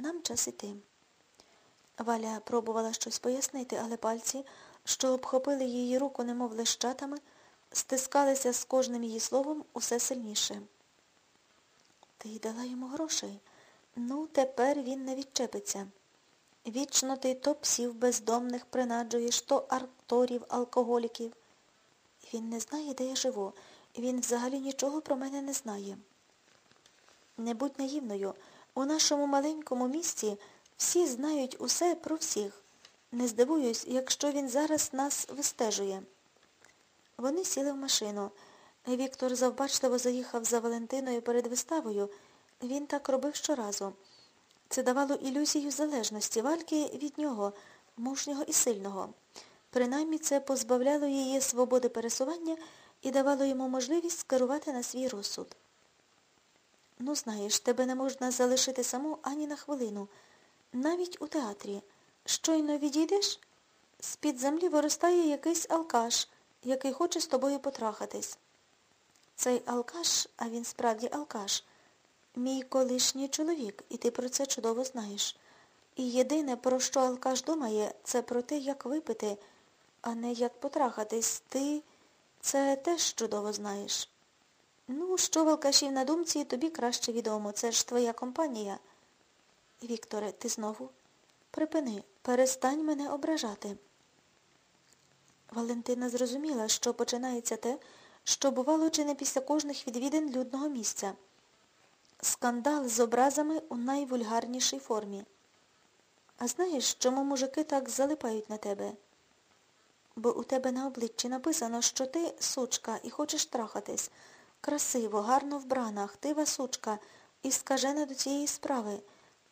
Нам час іти. Валя пробувала щось пояснити, але пальці, що обхопили її руку, немов лещатами, стискалися з кожним її словом усе сильніше. Ти дала йому грошей. Ну, тепер він не відчепиться. Вічно ти то псів бездомних принаджуєш, то аркторів, алкоголіків. Він не знає, де я живу. Він взагалі нічого про мене не знає. Не будь наївною. У нашому маленькому місті всі знають усе про всіх. Не здивуюсь, якщо він зараз нас вистежує. Вони сіли в машину. Віктор завбачливо заїхав за Валентиною перед виставою. Він так робив щоразу. Це давало ілюзію залежності вальки від нього, мужнього і сильного. Принаймні це позбавляло її свободи пересування і давало йому можливість скерувати на свій розсуд. Ну, знаєш, тебе не можна залишити саму ані на хвилину. Навіть у театрі. Щойно відійдеш, з-під землі виростає якийсь алкаш, який хоче з тобою потрахатись. Цей алкаш, а він справді алкаш, мій колишній чоловік, і ти про це чудово знаєш. І єдине, про що алкаш думає, це про те, як випити, а не як потрахатись. Ти це теж чудово знаєш. Ну, що в алкашів на думці, тобі краще відомо. Це ж твоя компанія. Вікторе, ти знову? Припини, перестань мене ображати. Валентина зрозуміла, що починається те, що бувало чи не після кожних відвідин людного місця. Скандал з образами у найвульгарнішій формі. А знаєш, чому мужики так залипають на тебе? Бо у тебе на обличчі написано, що ти сучка і хочеш трахатись. Красиво, гарно вбрана, хтива сучка і скажена до цієї справи.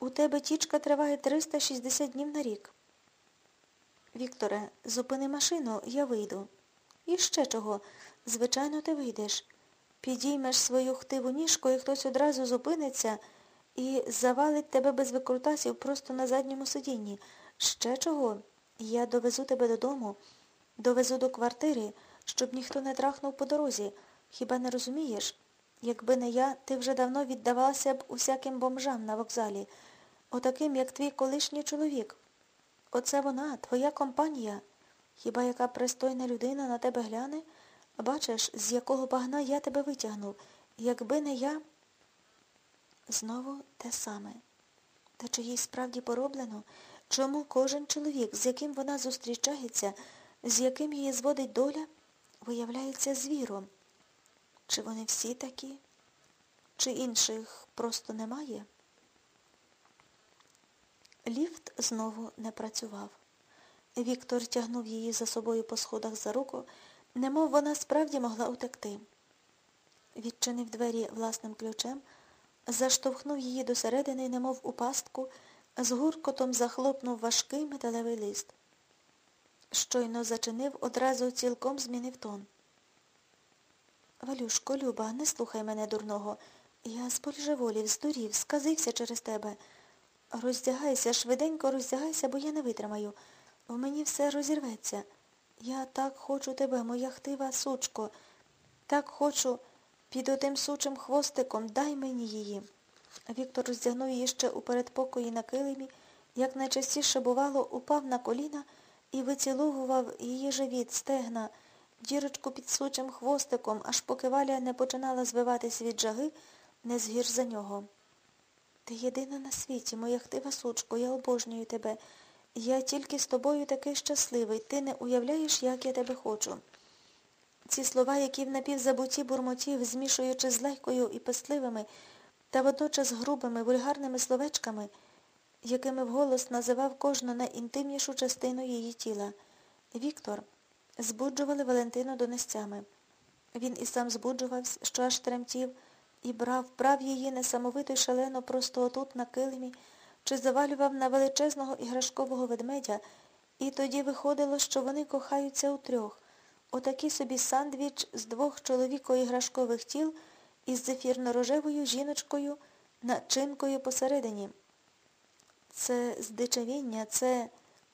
У тебе тічка триває 360 днів на рік. Вікторе, зупини машину, я вийду. І ще чого. Звичайно, ти вийдеш. Підіймеш свою хтиву ніжку, і хтось одразу зупиниться і завалить тебе без викрутасів просто на задньому сидінні. Ще чого? Я довезу тебе додому, довезу до квартири, щоб ніхто не трахнув по дорозі. Хіба не розумієш? Якби не я, ти вже давно віддавалася б усяким бомжам на вокзалі, отаким, як твій колишній чоловік. Оце вона, твоя компанія. Хіба яка пристойна людина на тебе гляне? Бачиш, з якого багна я тебе витягнув. Якби не я... Знову те саме. Та чи їй справді пороблено? Чому кожен чоловік, з яким вона зустрічається, з яким її зводить доля, виявляється звіром? Чи вони всі такі? Чи інших просто немає? Ліфт знову не працював. Віктор тягнув її за собою по сходах за руку, немов вона справді могла утекти. Відчинив двері власним ключем, заштовхнув її досередини, немов у пастку, з гуркотом захлопнув важкий металевий лист. Щойно зачинив, одразу цілком змінив тон. Валюшко, Люба, не слухай мене дурного. Я з польжеволів, здурів, сказився через тебе. Роздягайся, швиденько роздягайся, бо я не витримаю. В мені все розірветься. Я так хочу тебе, моя хтива сучко. Так хочу під отим сучим хвостиком, дай мені її. Віктор роздягнув її ще у передпокої на килимі, як найчастіше бувало, упав на коліна і вицілував її живіт, стегна, дірочку під сучим хвостиком, аж поки Валя не починала звиватись від жаги, не згір за нього. Ти єдина на світі, моя хтива сучко, я обожнюю тебе. Я тільки з тобою такий щасливий. Ти не уявляєш, як я тебе хочу. Ці слова, які в напівзабуті бурмотів, змішуючи з легкою і пестливими, та водночас грубими, вульгарними словечками, якими вголос називав кожну найінтимнішу частину її тіла. Віктор збуджували Валентину донестями. Він і сам збуджувався, що аж тремтів, і брав, брав її несамовито й шалено просто отут на килимі, чи завалював на величезного іграшкового ведмедя, і тоді виходило, що вони кохаються утрьох. Отакий собі сандвіч з двох чоловіко-іграшкових тіл із зефірно-рожевою жіночкою начинкою посередині. Це здичавіння, це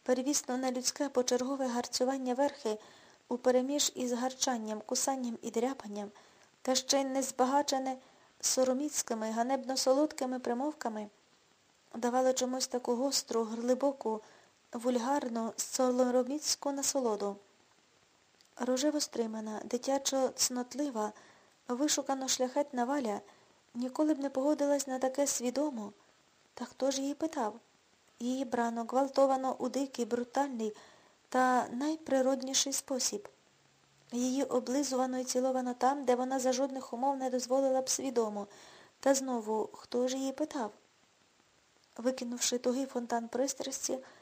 первісно нелюдське почергове гарцювання верхи упереміж із гарчанням, кусанням і дряпанням, та ще й не збагачене сороміцькими, ганебно солодкими примовками. давало чомусь таку гостру, глибоку, вульгарну, солороміцьку насолоду. Рожево стримана, дитячо цнотлива, вишукано шляхетна валя ніколи б не погодилась на таке свідомо. Та хто ж її питав? Її брано гвалтовано у дикий, брутальний та найприродніший спосіб. Її облизувано і ціловано там, де вона за жодних умов не дозволила б свідомо. Та знову, хто ж її питав? Викинувши тугий фонтан пристрасті,